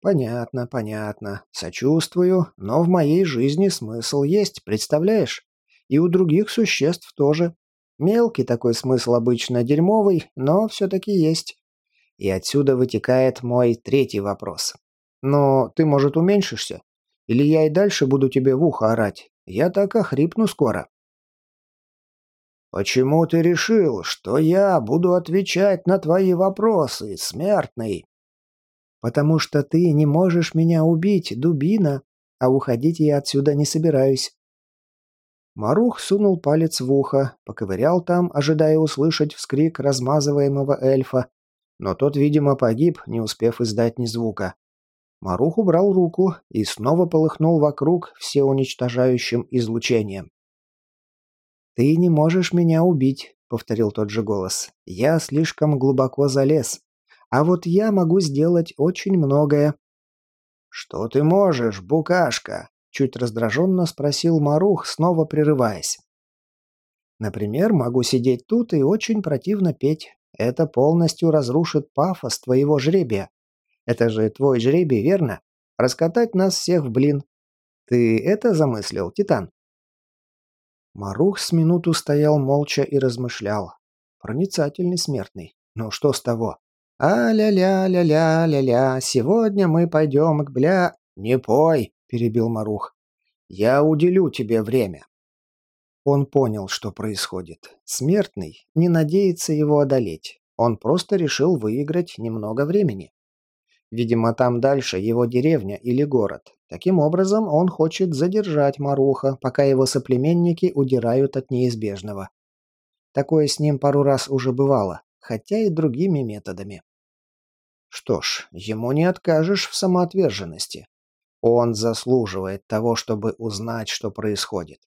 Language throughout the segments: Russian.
Понятно, понятно. Сочувствую, но в моей жизни смысл есть, представляешь? И у других существ тоже. Мелкий такой смысл обычно дерьмовый, но все-таки есть. И отсюда вытекает мой третий вопрос. Но ты, может, уменьшишься? Или я и дальше буду тебе в ухо орать? Я так охрипну скоро. «Почему ты решил, что я буду отвечать на твои вопросы, смертный?» «Потому что ты не можешь меня убить, дубина, а уходить я отсюда не собираюсь». Марух сунул палец в ухо, поковырял там, ожидая услышать вскрик размазываемого эльфа, но тот, видимо, погиб, не успев издать ни звука. Марух убрал руку и снова полыхнул вокруг всеуничтожающим излучением. «Ты не можешь меня убить», — повторил тот же голос. «Я слишком глубоко залез. А вот я могу сделать очень многое». «Что ты можешь, букашка?» — чуть раздраженно спросил Марух, снова прерываясь. «Например, могу сидеть тут и очень противно петь. Это полностью разрушит пафос твоего жребия. Это же твой жребий, верно? Раскатать нас всех в блин. Ты это замыслил, Титан?» Марух с минуту стоял молча и размышлял. Проницательный смертный. Ну что с того? «А-ля-ля-ля-ля-ля-ля, сегодня мы пойдем к бля...» «Не пой!» – перебил Марух. «Я уделю тебе время». Он понял, что происходит. Смертный не надеется его одолеть. Он просто решил выиграть немного времени. Видимо, там дальше его деревня или город. Таким образом, он хочет задержать Маруха, пока его соплеменники удирают от неизбежного. Такое с ним пару раз уже бывало, хотя и другими методами. Что ж, ему не откажешь в самоотверженности. Он заслуживает того, чтобы узнать, что происходит.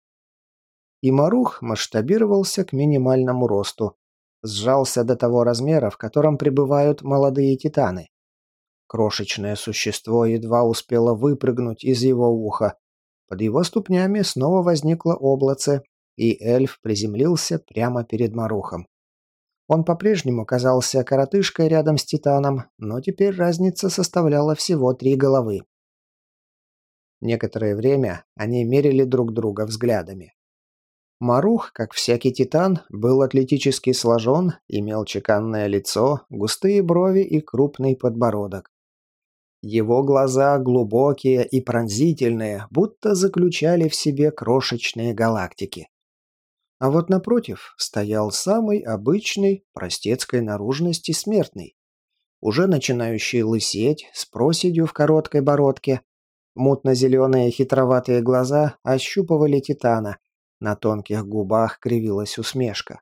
И Марух масштабировался к минимальному росту, сжался до того размера, в котором пребывают молодые титаны, Крошечное существо едва успело выпрыгнуть из его уха. Под его ступнями снова возникло облаце, и эльф приземлился прямо перед Марухом. Он по-прежнему казался коротышкой рядом с Титаном, но теперь разница составляла всего три головы. Некоторое время они мерили друг друга взглядами. Марух, как всякий титан, был атлетически сложен, имел чеканное лицо, густые брови и крупный подбородок. Его глаза глубокие и пронзительные, будто заключали в себе крошечные галактики. А вот напротив стоял самый обычный, простецкой наружности смертный, уже начинающий лысеть, с проседью в короткой бородке. Мутно-зеленые хитроватые глаза ощупывали Титана, на тонких губах кривилась усмешка.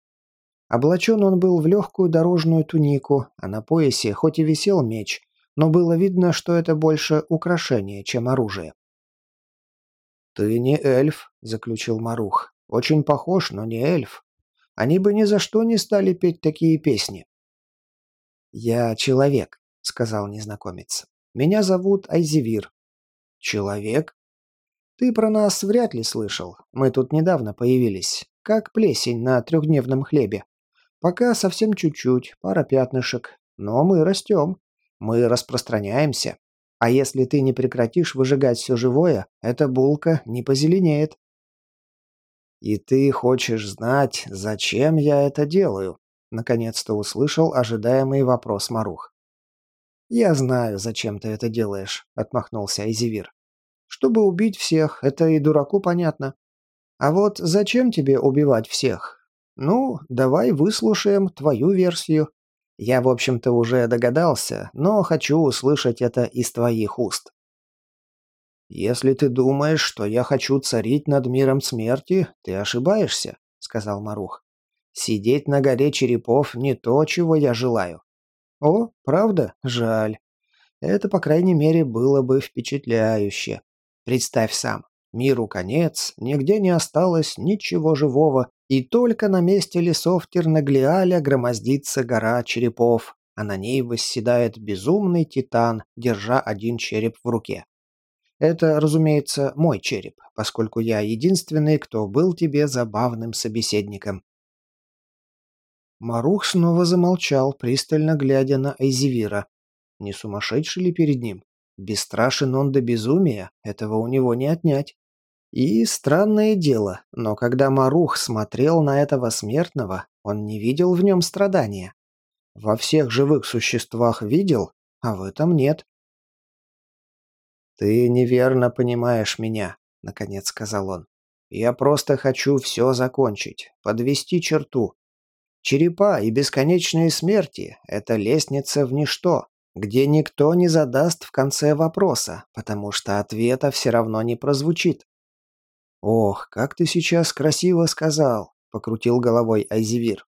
Облачен он был в легкую дорожную тунику, а на поясе хоть и висел меч, но было видно, что это больше украшение, чем оружие. «Ты не эльф», — заключил Марух. «Очень похож, но не эльф. Они бы ни за что не стали петь такие песни». «Я человек», — сказал незнакомец. «Меня зовут Айзевир». «Человек?» «Ты про нас вряд ли слышал. Мы тут недавно появились. Как плесень на трехдневном хлебе. Пока совсем чуть-чуть, пара пятнышек. Но мы растем. Мы распространяемся. А если ты не прекратишь выжигать все живое, эта булка не позеленеет. И ты хочешь знать, зачем я это делаю? Наконец-то услышал ожидаемый вопрос Марух. «Я знаю, зачем ты это делаешь», — отмахнулся Айзевир. «Чтобы убить всех, это и дураку понятно. А вот зачем тебе убивать всех? Ну, давай выслушаем твою версию. Я, в общем-то, уже догадался, но хочу услышать это из твоих уст. «Если ты думаешь, что я хочу царить над миром смерти, ты ошибаешься», — сказал Марух. «Сидеть на горе черепов не то, чего я желаю». «О, правда? Жаль. Это, по крайней мере, было бы впечатляюще. Представь сам, миру конец, нигде не осталось ничего живого, и только на месте лесов Тернаглиаля громоздится гора черепов, а на ней восседает безумный титан, держа один череп в руке. Это, разумеется, мой череп, поскольку я единственный, кто был тебе забавным собеседником. Марух снова замолчал, пристально глядя на Эйзевира. Не сумасшедший ли перед ним? Бесстрашен он до безумия, этого у него не отнять. И странное дело, но когда Марух смотрел на этого смертного, он не видел в нем страдания. Во всех живых существах видел, а в этом нет. «Ты неверно понимаешь меня», — наконец сказал он. «Я просто хочу все закончить, подвести черту. Черепа и бесконечные смерти — это лестница в ничто, где никто не задаст в конце вопроса, потому что ответа все равно не прозвучит. «Ох, как ты сейчас красиво сказал», — покрутил головой Айзевир.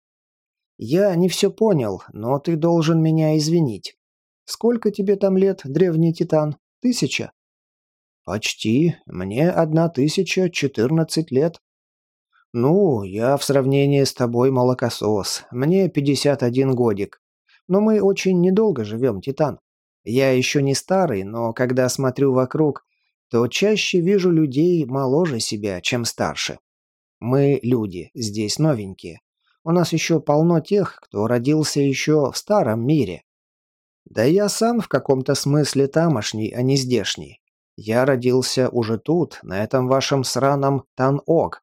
«Я не все понял, но ты должен меня извинить. Сколько тебе там лет, древний титан? Тысяча?» «Почти. Мне одна тысяча четырнадцать лет». «Ну, я в сравнении с тобой молокосос. Мне пятьдесят один годик. Но мы очень недолго живем, Титан. Я еще не старый, но когда смотрю вокруг, то чаще вижу людей моложе себя, чем старше. Мы люди, здесь новенькие. У нас еще полно тех, кто родился еще в старом мире. Да я сам в каком-то смысле тамошний, а не здешний. Я родился уже тут, на этом вашем сраном Тан-Ог.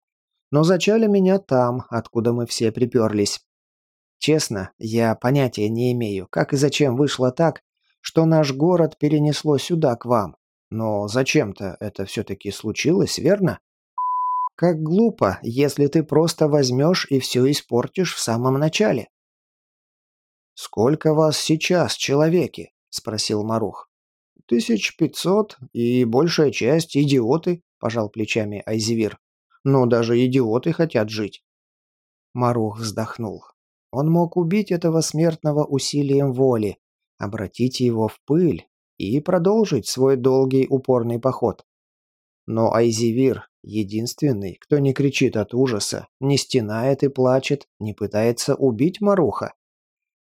Но зачали меня там, откуда мы все приперлись. Честно, я понятия не имею, как и зачем вышло так, что наш город перенесло сюда, к вам. Но зачем-то это все-таки случилось, верно? Как глупо, если ты просто возьмешь и все испортишь в самом начале. «Сколько вас сейчас, человеки?» – спросил Марух. «Тысяч пятьсот, и большая часть – идиоты», – пожал плечами Айзевир. «Но даже идиоты хотят жить». Марух вздохнул. Он мог убить этого смертного усилием воли, обратить его в пыль, и продолжить свой долгий упорный поход. Но Айзивир – единственный, кто не кричит от ужаса, не стенает и плачет, не пытается убить Маруха.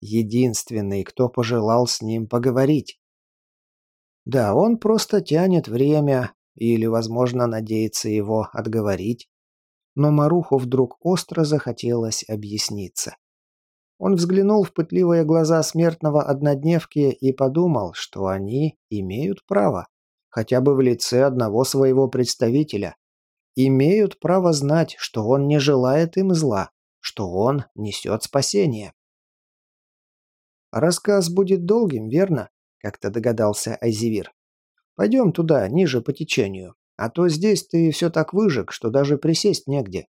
Единственный, кто пожелал с ним поговорить. Да, он просто тянет время или, возможно, надеется его отговорить. Но Маруху вдруг остро захотелось объясниться. Он взглянул в пытливые глаза смертного однодневки и подумал, что они имеют право, хотя бы в лице одного своего представителя, имеют право знать, что он не желает им зла, что он несет спасение. «Рассказ будет долгим, верно?» – как-то догадался Айзевир. «Пойдем туда, ниже по течению, а то здесь ты все так выжег, что даже присесть негде».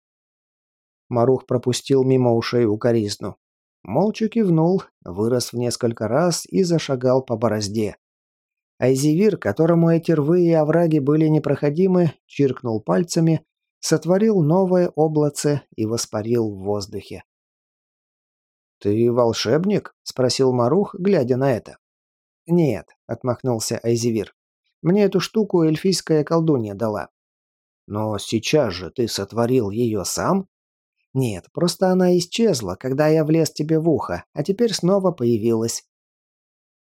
Марух пропустил мимо ушей укоризну. Молча кивнул, вырос в несколько раз и зашагал по борозде. Айзивир, которому эти рвы и овраги были непроходимы, чиркнул пальцами, сотворил новое облаце и воспарил в воздухе. «Ты волшебник?» – спросил Марух, глядя на это. «Нет», – отмахнулся Айзивир. «Мне эту штуку эльфийская колдунья дала». «Но сейчас же ты сотворил ее сам?» Нет, просто она исчезла, когда я влез тебе в ухо, а теперь снова появилась.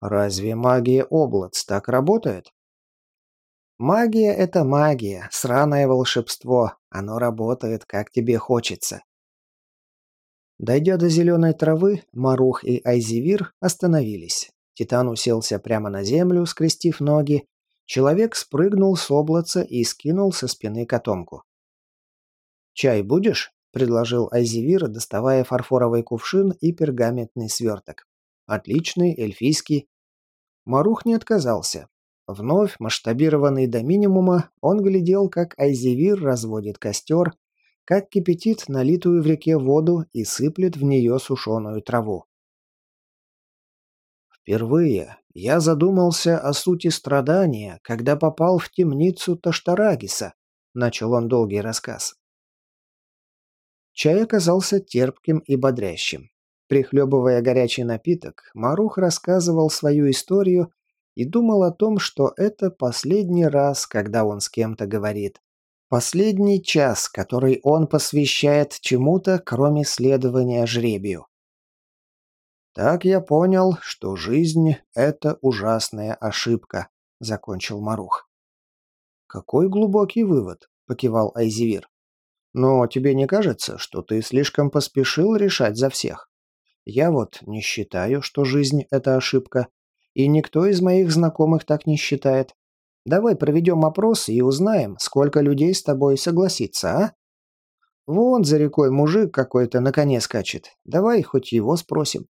Разве магия облац так работает? Магия — это магия, сраное волшебство. Оно работает, как тебе хочется. Дойдя до зеленой травы, Марух и Айзивир остановились. Титан уселся прямо на землю, скрестив ноги. Человек спрыгнул с облаца и скинул со спины котомку. «Чай будешь?» – предложил Айзевир, доставая фарфоровый кувшин и пергаментный сверток. «Отличный, эльфийский». Марух не отказался. Вновь, масштабированный до минимума, он глядел, как Айзевир разводит костер, как кипятит налитую в реке воду и сыплет в нее сушеную траву. Впервые я задумался о сути страдания, когда попал в темницу Таштарагиса, начал он долгий рассказ. Чай оказался терпким и бодрящим. Прихлебывая горячий напиток, Марух рассказывал свою историю и думал о том, что это последний раз, когда он с кем-то говорит. Последний час, который он посвящает чему-то, кроме следования жребию. «Так я понял, что жизнь — это ужасная ошибка», — закончил Марух. «Какой глубокий вывод», — покивал Айзевир. Но тебе не кажется, что ты слишком поспешил решать за всех? Я вот не считаю, что жизнь – это ошибка. И никто из моих знакомых так не считает. Давай проведем опрос и узнаем, сколько людей с тобой согласится, а? Вон за рекой мужик какой-то на коне скачет. Давай хоть его спросим.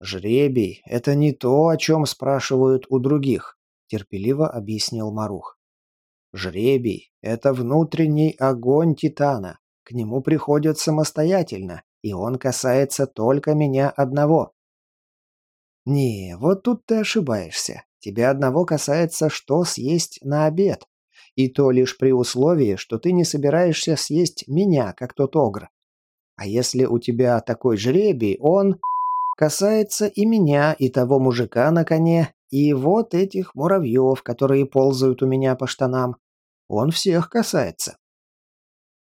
«Жребий — это не то, о чем спрашивают у других», — терпеливо объяснил Марух. «Жребий — это внутренний огонь Титана. К нему приходят самостоятельно, и он касается только меня одного». «Не, вот тут ты ошибаешься. Тебя одного касается, что съесть на обед. И то лишь при условии, что ты не собираешься съесть меня, как тот огр. А если у тебя такой жребий, он касается и меня, и того мужика на коне, и вот этих муравьев, которые ползают у меня по штанам. Он всех касается.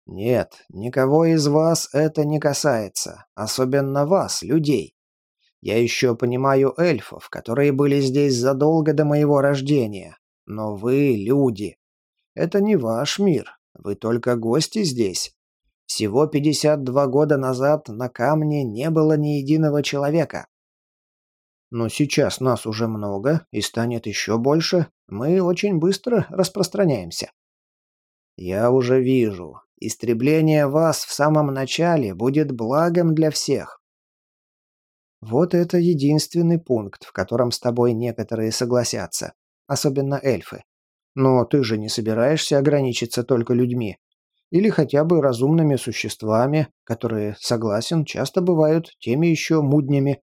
Нет, никого из вас это не касается, особенно вас, людей. Я еще понимаю эльфов, которые были здесь задолго до моего рождения. Но вы, люди, это не ваш мир. Вы только гости здесь. Всего 52 года назад на камне не было ни единого человека. Но сейчас нас уже много и станет еще больше. Мы очень быстро распространяемся. Я уже вижу. Истребление вас в самом начале будет благом для всех. Вот это единственный пункт, в котором с тобой некоторые согласятся, особенно эльфы. Но ты же не собираешься ограничиться только людьми. Или хотя бы разумными существами, которые, согласен, часто бывают теми еще муднями.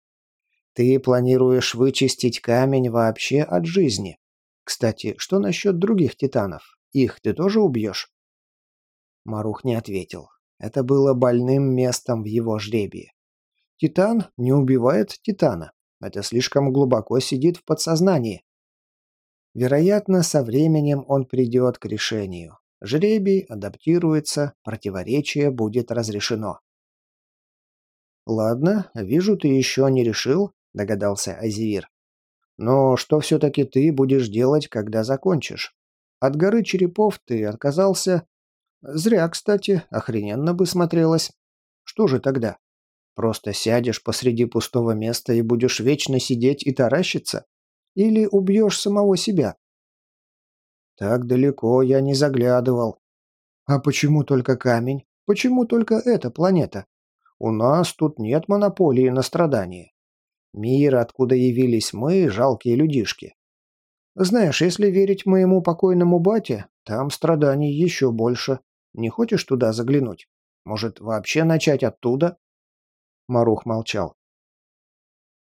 Ты планируешь вычистить камень вообще от жизни. Кстати, что насчет других титанов? Их ты тоже убьешь?» Марух не ответил. Это было больным местом в его жребии. Титан не убивает Титана. Это слишком глубоко сидит в подсознании. Вероятно, со временем он придет к решению. Жребий адаптируется, противоречие будет разрешено. «Ладно, вижу, ты еще не решил», — догадался Азивир. «Но что все-таки ты будешь делать, когда закончишь? От горы черепов ты отказался. Зря, кстати, охрененно бы смотрелось. Что же тогда?» Просто сядешь посреди пустого места и будешь вечно сидеть и таращиться? Или убьешь самого себя? Так далеко я не заглядывал. А почему только камень? Почему только эта планета? У нас тут нет монополии на страдания. Мир, откуда явились мы, жалкие людишки. Знаешь, если верить моему покойному бате, там страданий еще больше. Не хочешь туда заглянуть? Может, вообще начать оттуда? Марух молчал.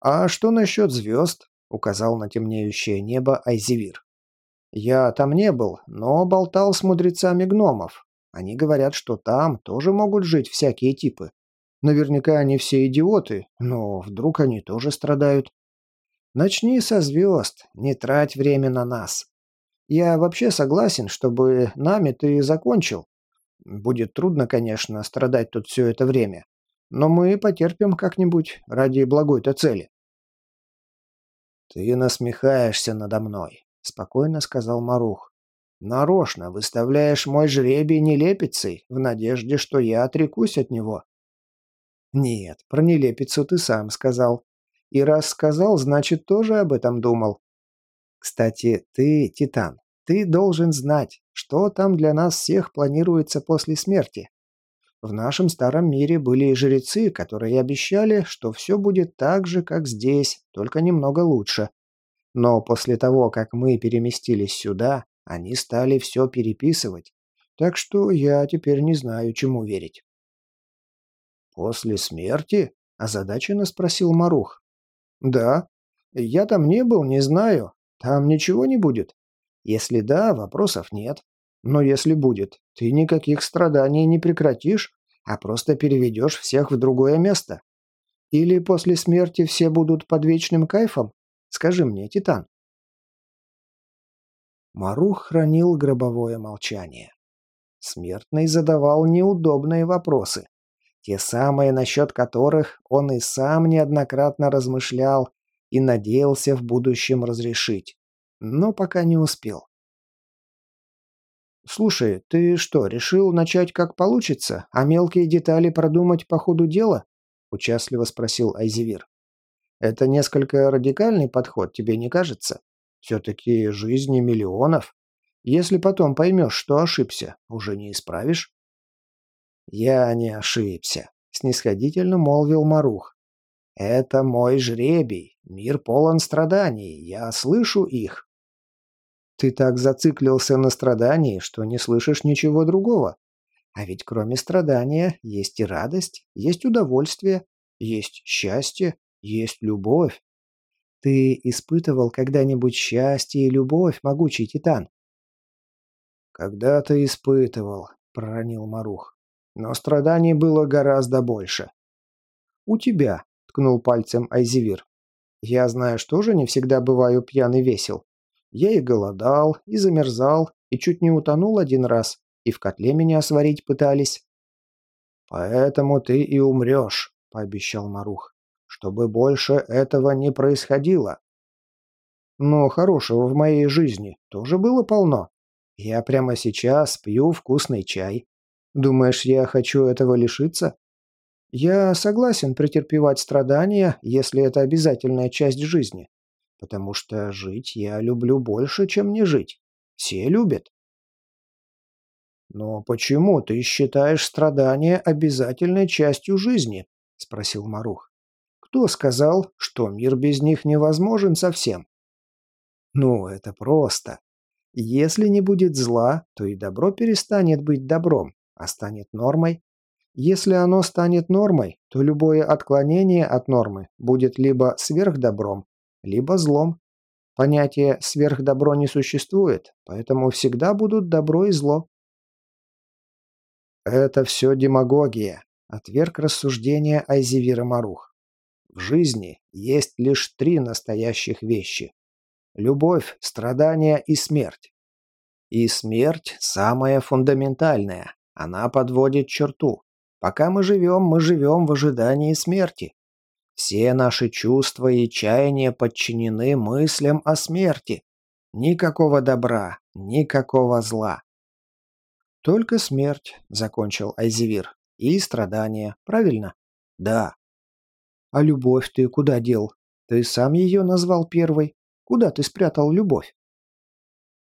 «А что насчет звезд?» — указал на темнеющее небо Айзевир. «Я там не был, но болтал с мудрецами гномов. Они говорят, что там тоже могут жить всякие типы. Наверняка они все идиоты, но вдруг они тоже страдают. Начни со звезд, не трать время на нас. Я вообще согласен, чтобы нами ты закончил. Будет трудно, конечно, страдать тут все это время. Но мы потерпим как-нибудь ради благой-то цели». «Ты насмехаешься надо мной», — спокойно сказал Марух. «Нарочно выставляешь мой жребий нелепицей в надежде, что я отрекусь от него». «Нет, про нелепицу ты сам сказал. И раз сказал, значит, тоже об этом думал. Кстати, ты, Титан, ты должен знать, что там для нас всех планируется после смерти. В нашем старом мире были жрецы, которые обещали, что все будет так же, как здесь, только немного лучше. Но после того, как мы переместились сюда, они стали все переписывать. Так что я теперь не знаю, чему верить. «После смерти?» – озадаченно спросил Марух. «Да. Я там не был, не знаю. Там ничего не будет. Если да, вопросов нет. Но если будет, ты никаких страданий не прекратишь, а просто переведешь всех в другое место. Или после смерти все будут под вечным кайфом? Скажи мне, Титан. Марух хранил гробовое молчание. Смертный задавал неудобные вопросы. Те самые, насчет которых он и сам неоднократно размышлял и надеялся в будущем разрешить. Но пока не успел. «Слушай, ты что, решил начать как получится, а мелкие детали продумать по ходу дела?» – участливо спросил Айзевир. Это несколько радикальный подход, тебе не кажется? Все-таки жизни миллионов. Если потом поймешь, что ошибся, уже не исправишь. Я не ошибся, снисходительно молвил Марух. Это мой жребий. Мир полон страданий. Я слышу их. Ты так зациклился на страдании, что не слышишь ничего другого. А ведь кроме страдания есть и радость, есть удовольствие, есть счастье, есть любовь. Ты испытывал когда-нибудь счастье и любовь, могучий титан? Когда-то испытывал, проронил Марух. Но страданий было гораздо больше. У тебя, ткнул пальцем Айзевир. Я, знаешь, тоже не всегда бываю пьян и весел. Я и голодал, и замерзал, и чуть не утонул один раз, и в котле меня сварить пытались. «Поэтому ты и умрешь», — пообещал Марух, — «чтобы больше этого не происходило». Но хорошего в моей жизни тоже было полно. Я прямо сейчас пью вкусный чай. Думаешь, я хочу этого лишиться? Я согласен претерпевать страдания, если это обязательная часть жизни. Потому что жить я люблю больше, чем не жить. Все любят. «Но почему ты считаешь страдания обязательной частью жизни?» – спросил Марух. «Кто сказал, что мир без них невозможен совсем?» «Ну, это просто. Если не будет зла, то и добро перестанет быть добром, а станет нормой. Если оно станет нормой, то любое отклонение от нормы будет либо сверхдобром, либо злом. Понятие «сверхдобро» не существует, поэтому всегда будут добро и зло. «Это все демагогия», — отверг рассуждение Айзевира Марух. «В жизни есть лишь три настоящих вещи. Любовь, страдания и смерть. И смерть самая фундаментальная. Она подводит черту. Пока мы живем, мы живем в ожидании смерти. Все наши чувства и чаяния подчинены мыслям о смерти. Никакого добра, никакого зла. Только смерть, закончил Айзевир. И страдания, правильно? Да. А любовь ты куда дел? Ты сам ее назвал первой. Куда ты спрятал любовь?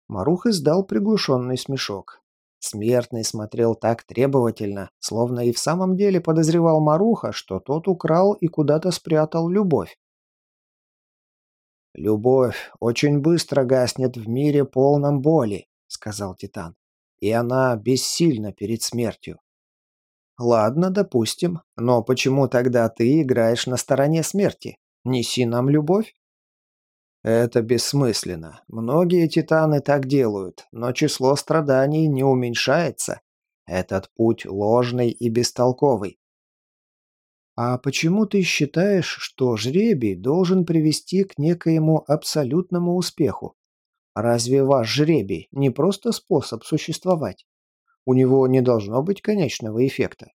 Марух издал приглушенный смешок. Смертный смотрел так требовательно, словно и в самом деле подозревал Маруха, что тот украл и куда-то спрятал любовь. «Любовь очень быстро гаснет в мире полном боли», — сказал Титан. «И она бессильна перед смертью». «Ладно, допустим, но почему тогда ты играешь на стороне смерти? Неси нам любовь?» Это бессмысленно. Многие титаны так делают, но число страданий не уменьшается. Этот путь ложный и бестолковый. А почему ты считаешь, что жребий должен привести к некоему абсолютному успеху? Разве ваш жребий не просто способ существовать? У него не должно быть конечного эффекта.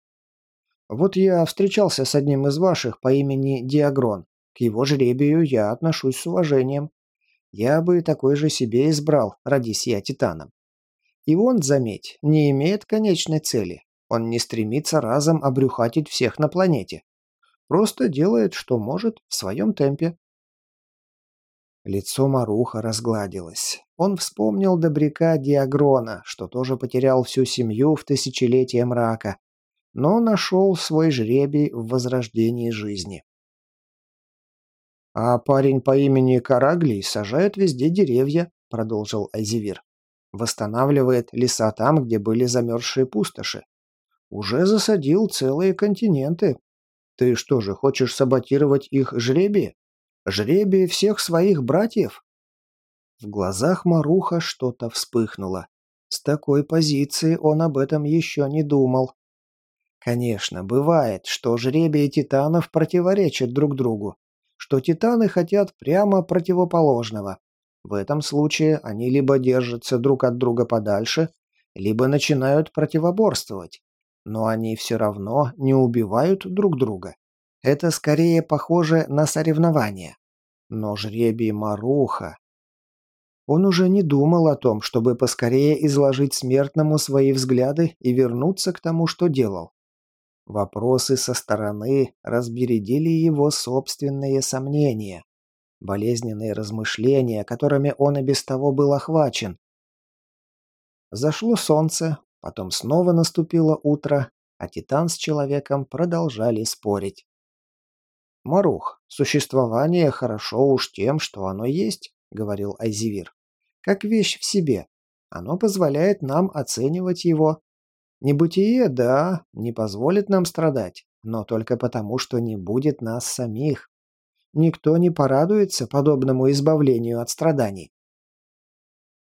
Вот я встречался с одним из ваших по имени Диагрон. К его жребию я отношусь с уважением. Я бы такой же себе избрал, родись я титаном. И он, заметь, не имеет конечной цели. Он не стремится разом обрюхатить всех на планете. Просто делает, что может, в своем темпе. Лицо Маруха разгладилось. Он вспомнил добряка Диагрона, что тоже потерял всю семью в тысячелетие мрака, но нашел свой жребий в возрождении жизни. «А парень по имени Караглий сажает везде деревья», — продолжил Айзевир. «Восстанавливает леса там, где были замерзшие пустоши. Уже засадил целые континенты. Ты что же, хочешь саботировать их жребие? Жребие всех своих братьев?» В глазах Маруха что-то вспыхнуло. С такой позиции он об этом еще не думал. Конечно, бывает, что жребия титанов противоречат друг другу что титаны хотят прямо противоположного. В этом случае они либо держатся друг от друга подальше, либо начинают противоборствовать. Но они все равно не убивают друг друга. Это скорее похоже на соревнование. Но жребий Маруха... Он уже не думал о том, чтобы поскорее изложить смертному свои взгляды и вернуться к тому, что делал. Вопросы со стороны разбередили его собственные сомнения, болезненные размышления, которыми он и без того был охвачен. Зашло солнце, потом снова наступило утро, а Титан с человеком продолжали спорить. «Марух, существование хорошо уж тем, что оно есть», — говорил Айзивир. «Как вещь в себе. Оно позволяет нам оценивать его, Небытие, да, не позволит нам страдать, но только потому, что не будет нас самих. Никто не порадуется подобному избавлению от страданий.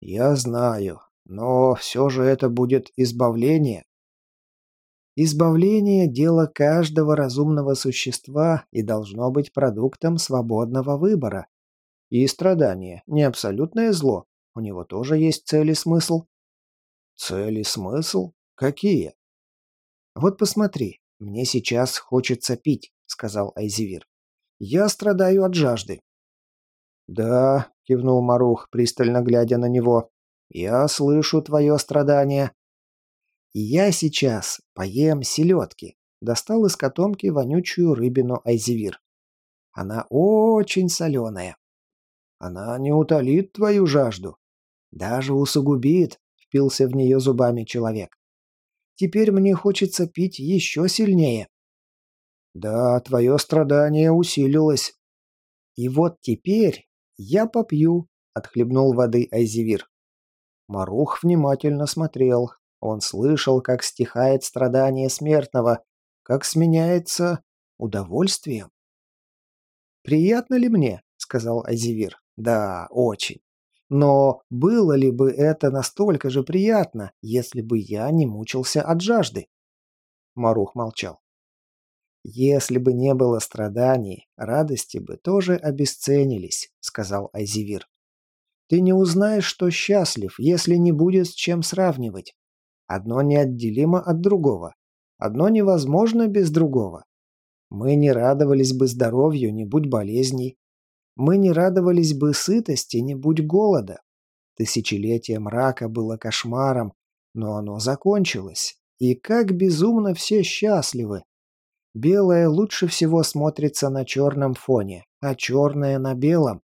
Я знаю, но все же это будет избавление. Избавление – дело каждого разумного существа и должно быть продуктом свободного выбора. И страдание – не абсолютное зло, у него тоже есть цель и смысл. Цель и смысл? «Какие?» «Вот посмотри, мне сейчас хочется пить», — сказал Айзивир. «Я страдаю от жажды». «Да», — кивнул Марух, пристально глядя на него, — «я слышу твое страдание». «Я сейчас поем селедки», — достал из котомки вонючую рыбину Айзивир. «Она очень соленая». «Она не утолит твою жажду». «Даже усугубит», — впился в нее зубами человек. Теперь мне хочется пить еще сильнее. Да, твое страдание усилилось. И вот теперь я попью, отхлебнул воды Айзивир. Марух внимательно смотрел. Он слышал, как стихает страдание смертного, как сменяется удовольствием. «Приятно ли мне?» — сказал Азивир. «Да, очень. Но было ли бы это настолько же приятно, если бы я не мучился от жажды? Марух молчал. «Если бы не было страданий, радости бы тоже обесценились», — сказал Айзивир. «Ты не узнаешь, что счастлив, если не будет с чем сравнивать. Одно неотделимо от другого. Одно невозможно без другого. Мы не радовались бы здоровью, не будь болезней. Мы не радовались бы сытости, не будь голода. Тысячелетие мрака было кошмаром, но оно закончилось. И как безумно все счастливы. Белое лучше всего смотрится на черном фоне, а черное на белом.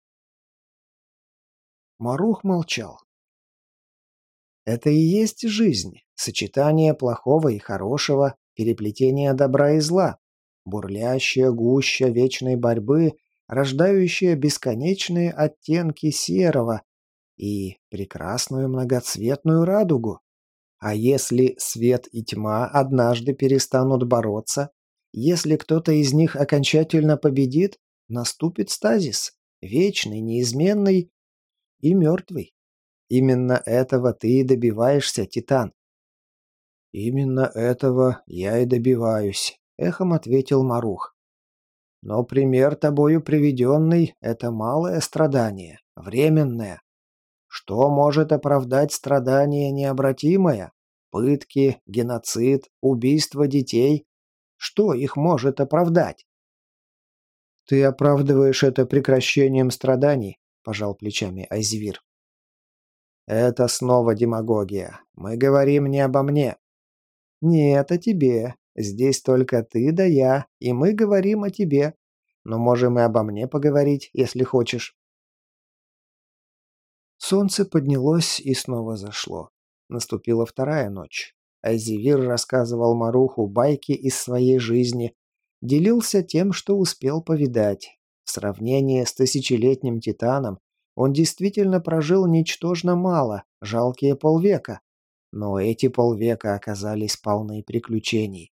Марух молчал. Это и есть жизнь, сочетание плохого и хорошего, переплетение добра и зла, бурлящая гуща вечной борьбы, рождающая бесконечные оттенки серого и прекрасную многоцветную радугу. А если свет и тьма однажды перестанут бороться, если кто-то из них окончательно победит, наступит стазис, вечный, неизменный и мертвый. Именно этого ты и добиваешься, Титан. «Именно этого я и добиваюсь», — эхом ответил Марух. Но пример тобою приведенный – это малое страдание, временное. Что может оправдать страдание необратимое? Пытки, геноцид, убийство детей? Что их может оправдать? «Ты оправдываешь это прекращением страданий», – пожал плечами Айзвир. «Это снова демагогия. Мы говорим не обо мне». «Нет, о тебе. Здесь только ты да я, и мы говорим о тебе. Но можем и обо мне поговорить, если хочешь». Солнце поднялось и снова зашло. Наступила вторая ночь. Айзивир рассказывал Маруху байки из своей жизни, делился тем, что успел повидать. В сравнении с тысячелетним Титаном он действительно прожил ничтожно мало, жалкие полвека. Но эти полвека оказались полны приключений.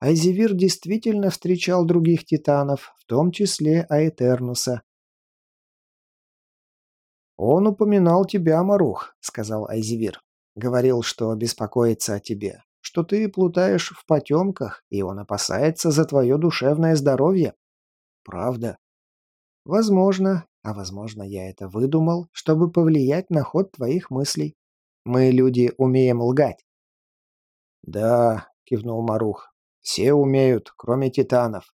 Айзевир действительно встречал других титанов, в том числе Аэтернуса. «Он упоминал тебя, Марух», — сказал Айзевир. «Говорил, что беспокоится о тебе, что ты плутаешь в потемках, и он опасается за твое душевное здоровье». «Правда?» «Возможно, а возможно, я это выдумал, чтобы повлиять на ход твоих мыслей. Мы, люди, умеем лгать». «Да», — кивнул Марух, все умеют, кроме титанов.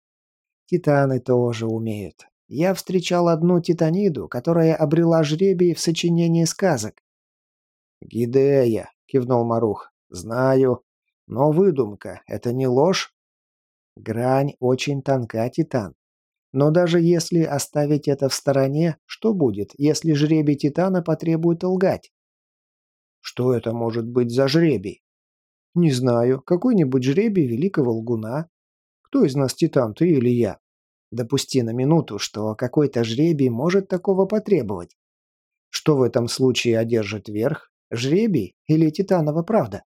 Титаны тоже умеют. Я встречал одну титаниду, которая обрела жребий в сочинении сказок. «Гидея», — кивнул Марух, — «знаю. Но выдумка — это не ложь?» Грань очень тонка, Титан. Но даже если оставить это в стороне, что будет, если жребий Титана потребует лгать? Что это может быть за жребий? Не знаю, какой-нибудь жребий великого лгуна. Кто из нас Титан, ты или я? Допусти на минуту, что какой-то жребий может такого потребовать. Что в этом случае одержит верх? Жребий или Титанова правда?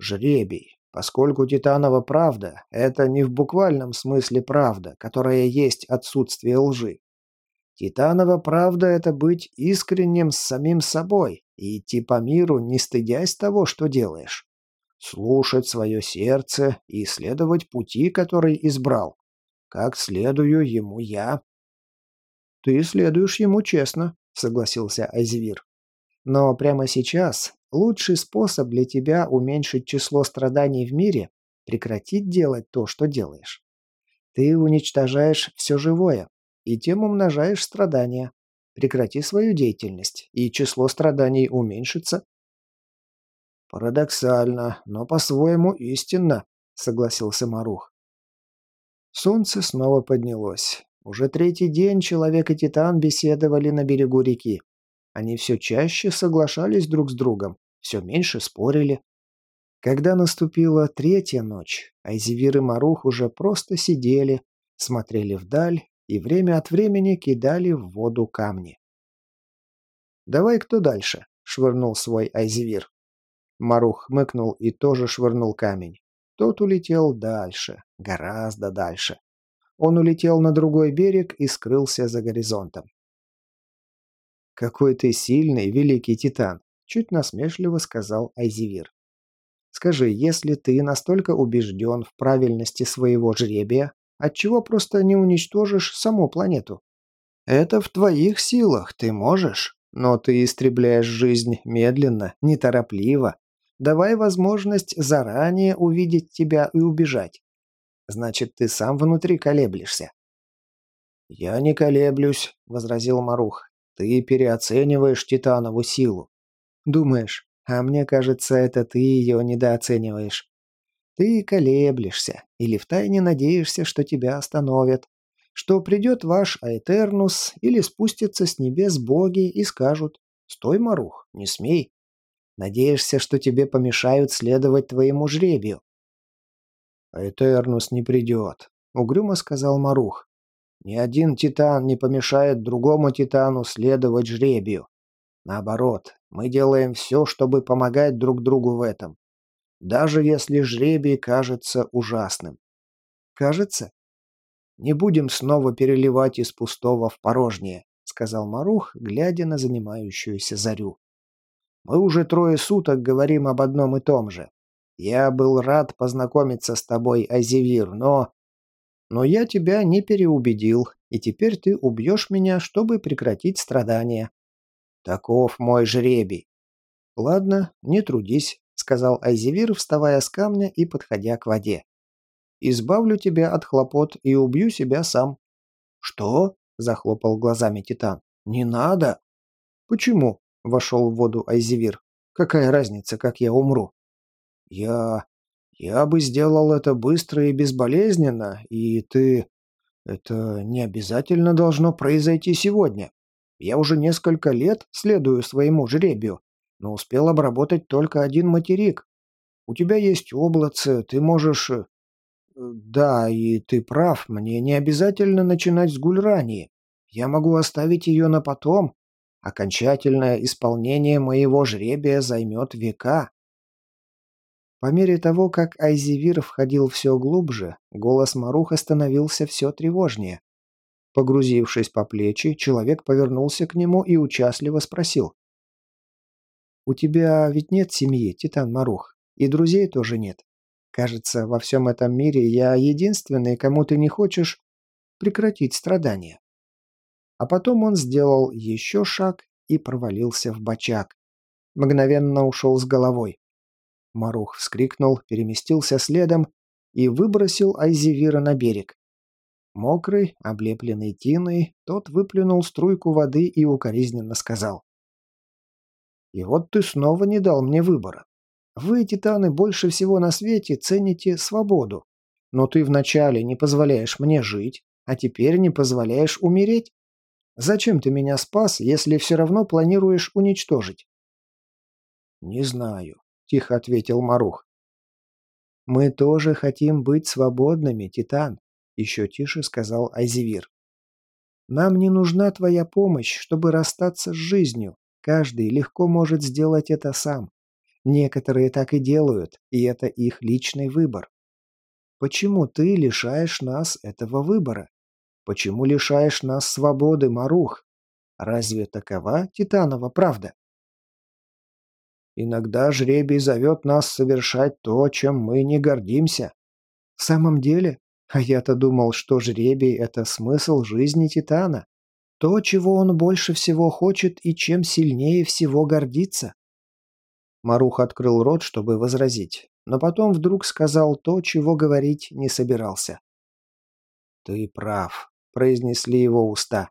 Жребий. Поскольку Титанова правда – это не в буквальном смысле правда, которая есть отсутствие лжи. Титанова правда – это быть искренним с самим собой и идти по миру, не стыдясь того, что делаешь. Слушать свое сердце и исследовать пути, который избрал. Как следую ему я. «Ты следуешь ему честно», – согласился Айзвир. «Но прямо сейчас Лучший способ для тебя уменьшить число страданий в мире – прекратить делать то, что делаешь. Ты уничтожаешь все живое, и тем умножаешь страдания. Прекрати свою деятельность, и число страданий уменьшится. «Парадоксально, но по-своему истинно», — согласился Марух. Солнце снова поднялось. Уже третий день человек и Титан беседовали на берегу реки. Они все чаще соглашались друг с другом, все меньше спорили. Когда наступила третья ночь, Айзевир и Марух уже просто сидели, смотрели вдаль и время от времени кидали в воду камни. «Давай кто дальше?» — швырнул свой Айзевир. Марух хмыкнул и тоже швырнул камень. Тот улетел дальше, гораздо дальше. Он улетел на другой берег и скрылся за горизонтом. «Какой ты сильный, великий Титан!» Чуть насмешливо сказал Айзивир. «Скажи, если ты настолько убежден в правильности своего жребия, отчего просто не уничтожишь саму планету? Это в твоих силах, ты можешь, но ты истребляешь жизнь медленно, неторопливо. Давай возможность заранее увидеть тебя и убежать. Значит, ты сам внутри колеблешься». «Я не колеблюсь», — возразил Марух. «Ты переоцениваешь Титанову силу. Думаешь, а мне кажется, это ты ее недооцениваешь. Ты колеблешься или втайне надеешься, что тебя остановят, что придет ваш Аэтернус или спустятся с небес боги и скажут «Стой, Марух, не смей». Надеешься, что тебе помешают следовать твоему жребию. «Аэтернус не придет», — угрюмо сказал Марух. «Ни один титан не помешает другому титану следовать жребию. Наоборот, мы делаем все, чтобы помогать друг другу в этом. Даже если жребий кажется ужасным. Кажется? Не будем снова переливать из пустого в порожнее, сказал Марух, глядя на занимающуюся зарю. Мы уже трое суток говорим об одном и том же. Я был рад познакомиться с тобой, Азивир, но... Но я тебя не переубедил, и теперь ты убьешь меня, чтобы прекратить страдания. Таков мой жребий. Ладно, не трудись, сказал Айзевир, вставая с камня и подходя к воде. Избавлю тебя от хлопот и убью себя сам. Что? захлопал глазами Титан. Не надо. Почему? вошел в воду Айзевир. Какая разница, как я умру? Я... я бы сделал это быстро и безболезненно, и ты... Это не обязательно должно произойти сегодня. Я уже несколько лет следую своему жребию, но успел обработать только один материк. У тебя есть облаце, ты можешь... Э, да, и ты прав, мне не обязательно начинать с Гульрании. Я могу оставить ее на потом. Окончательное исполнение моего жребия займет века. По мере того, как Айзивир входил все глубже, голос Маруха становился все тревожнее. Погрузившись по плечи, человек повернулся к нему и участливо спросил. «У тебя ведь нет семьи, Титан Марух, и друзей тоже нет. Кажется, во всем этом мире я единственный, кому ты не хочешь прекратить страдания». А потом он сделал еще шаг и провалился в бочак. Мгновенно ушел с головой. Марух вскрикнул, переместился следом и выбросил Айзевира на берег. Мокрый, облепленный тиной, тот выплюнул струйку воды и укоризненно сказал. «И вот ты снова не дал мне выбора. Вы, титаны, больше всего на свете цените свободу. Но ты вначале не позволяешь мне жить, а теперь не позволяешь умереть. Зачем ты меня спас, если все равно планируешь уничтожить?» «Не знаю», — тихо ответил Марух. «Мы тоже хотим быть свободными, Титан», — еще тише сказал Айзевир. «Нам не нужна твоя помощь, чтобы расстаться с жизнью. Каждый легко может сделать это сам. Некоторые так и делают, и это их личный выбор. Почему ты лишаешь нас этого выбора? Почему лишаешь нас свободы, Марух? Разве такова Титанова правда? Иногда жребий зовет нас совершать то, чем мы не гордимся. В самом деле? А я-то думал, что жребий – это смысл жизни Титана. То, чего он больше всего хочет и чем сильнее всего гордится. Марух открыл рот, чтобы возразить, но потом вдруг сказал то, чего говорить не собирался. «Ты прав», – произнесли его уста.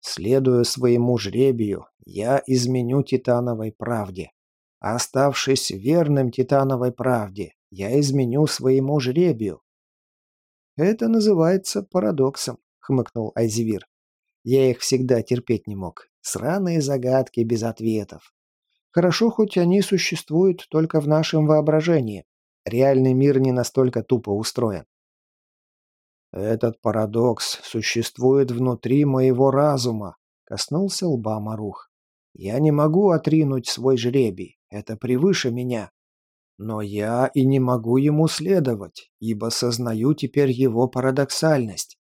«Следуя своему жребию, я изменю Титановой правде. Оставшись верным Титановой правде, я изменю своему жребию. Это называется парадоксом, хмыкнул Айзевир. Я их всегда терпеть не мог. Сраные загадки без ответов. Хорошо, хоть они существуют только в нашем воображении. Реальный мир не настолько тупо устроен. Этот парадокс существует внутри моего разума, коснулся лба Марух. Я не могу отринуть свой жребий. Это превыше меня. Но я и не могу ему следовать, ибо сознаю теперь его парадоксальность.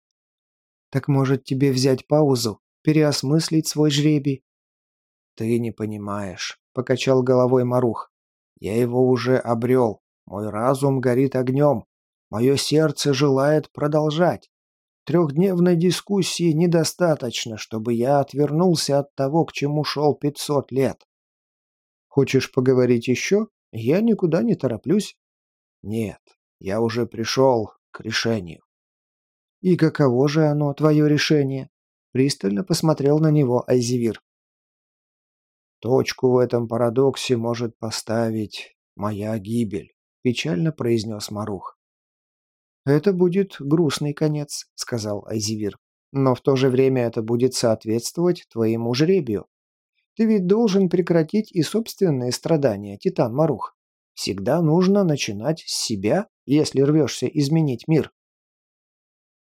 Так может тебе взять паузу, переосмыслить свой жребий? Ты не понимаешь, покачал головой Марух. Я его уже обрел. Мой разум горит огнем. Мое сердце желает продолжать. Трехдневной дискуссии недостаточно, чтобы я отвернулся от того, к чему шел пятьсот лет. Хочешь поговорить еще? Я никуда не тороплюсь. Нет, я уже пришел к решению. И каково же оно, твое решение? Пристально посмотрел на него Айзевир. Точку в этом парадоксе может поставить моя гибель, печально произнес Марух. Это будет грустный конец, сказал Айзевир. Но в то же время это будет соответствовать твоему жребию. Ты ведь должен прекратить и собственные страдания, Титан Марух. Всегда нужно начинать с себя, если рвешься изменить мир.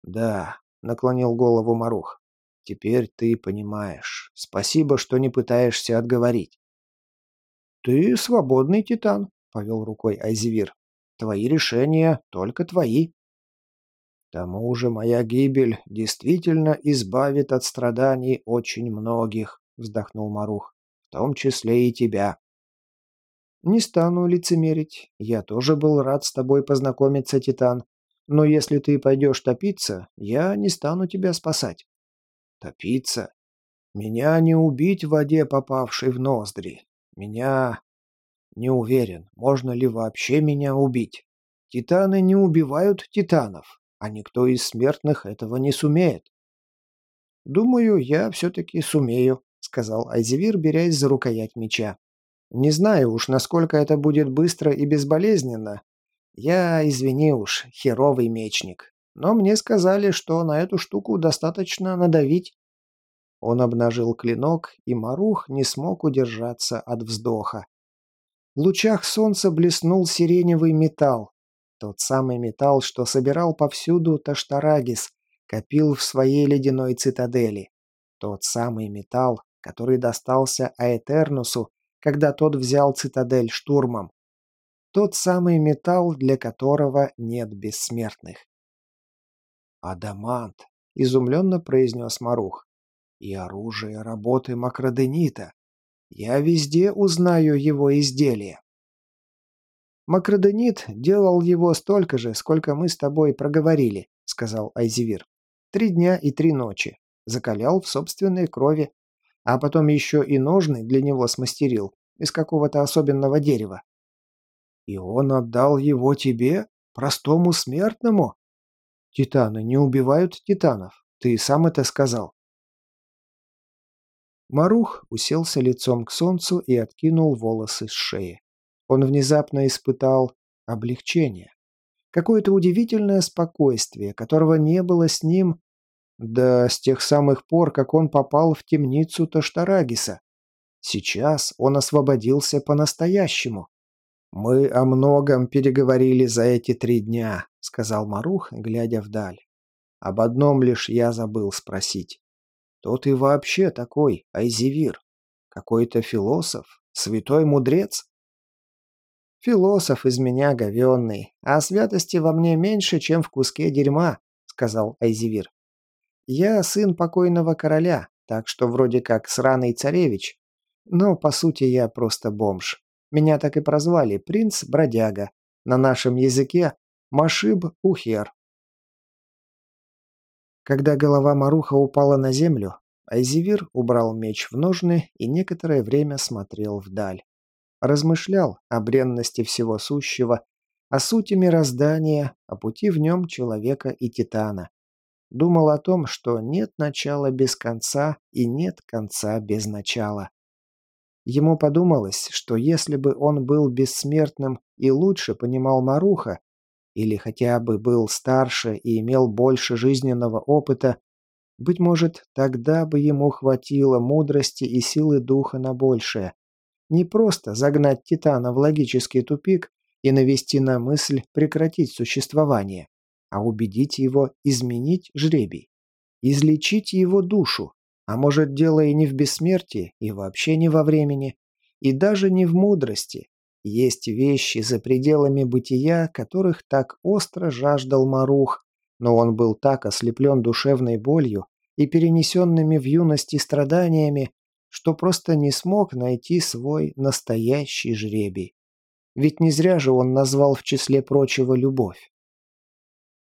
Да, наклонил голову Марух. Теперь ты понимаешь. Спасибо, что не пытаешься отговорить. Ты свободный, Титан, повел рукой Айзевир. Твои решения только твои. К тому же моя гибель действительно избавит от страданий очень многих. — вздохнул Марух. «В том числе и тебя». «Не стану лицемерить. Я тоже был рад с тобой познакомиться, Титан. Но если ты пойдешь топиться, я не стану тебя спасать». «Топиться? Меня не убить в воде, попавшей в ноздри. Меня... Не уверен, можно ли вообще меня убить. Титаны не убивают титанов, а никто из смертных этого не сумеет. Думаю, я все-таки сумею сказал Айзевир, берясь за рукоять меча. «Не знаю уж, насколько это будет быстро и безболезненно. Я, извини уж, херовый мечник. Но мне сказали, что на эту штуку достаточно надавить». Он обнажил клинок, и Марух не смог удержаться от вздоха. В лучах солнца блеснул сиреневый металл. Тот самый металл, что собирал повсюду Таштарагис, копил в своей ледяной цитадели. Тот самый металл, который достался Аэтернусу, когда тот взял цитадель штурмом. Тот самый металл, для которого нет бессмертных. «Адамант», — изумленно произнес Марух, — «и оружие работы Макроденита. Я везде узнаю его изделия». «Макроденит делал его столько же, сколько мы с тобой проговорили», — сказал Айзевир. «Три дня и три ночи. Закалял в собственной крови, а потом еще и ножны для него смастерил из какого-то особенного дерева. И он отдал его тебе, простому смертному? Титаны не убивают титанов, ты сам это сказал. Марух уселся лицом к солнцу и откинул волосы с шеи. Он внезапно испытал облегчение. Какое-то удивительное спокойствие, которого не было с ним, да с тех самых пор, как он попал в темницу Таштарагиса. Сейчас он освободился по-настоящему. «Мы о многом переговорили за эти три дня», — сказал Марух, глядя вдаль. «Об одном лишь я забыл спросить. Кто ты вообще такой, Айзевир? Какой-то философ? Святой мудрец?» «Философ из меня говенный, а святости во мне меньше, чем в куске дерьма», — сказал Айзевир. «Я сын покойного короля, так что вроде как сраный царевич, но по сути я просто бомж. Меня так и прозвали принц-бродяга, на нашем языке Машиб-Ухер». Когда голова Маруха упала на землю, Айзевир убрал меч в ножны и некоторое время смотрел вдаль размышлял о бренности всего сущего, о сути мироздания, о пути в нем человека и титана. Думал о том, что нет начала без конца и нет конца без начала. Ему подумалось, что если бы он был бессмертным и лучше понимал Маруха, или хотя бы был старше и имел больше жизненного опыта, быть может, тогда бы ему хватило мудрости и силы духа на большее. Не просто загнать Титана в логический тупик и навести на мысль прекратить существование, а убедить его изменить жребий, излечить его душу, а может дело и не в бессмертии, и вообще не во времени, и даже не в мудрости. Есть вещи за пределами бытия, которых так остро жаждал Марух, но он был так ослеплен душевной болью и перенесенными в юности страданиями, что просто не смог найти свой настоящий жребий. Ведь не зря же он назвал в числе прочего любовь.